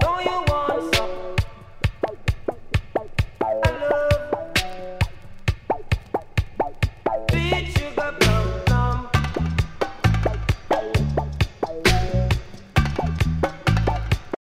Don't you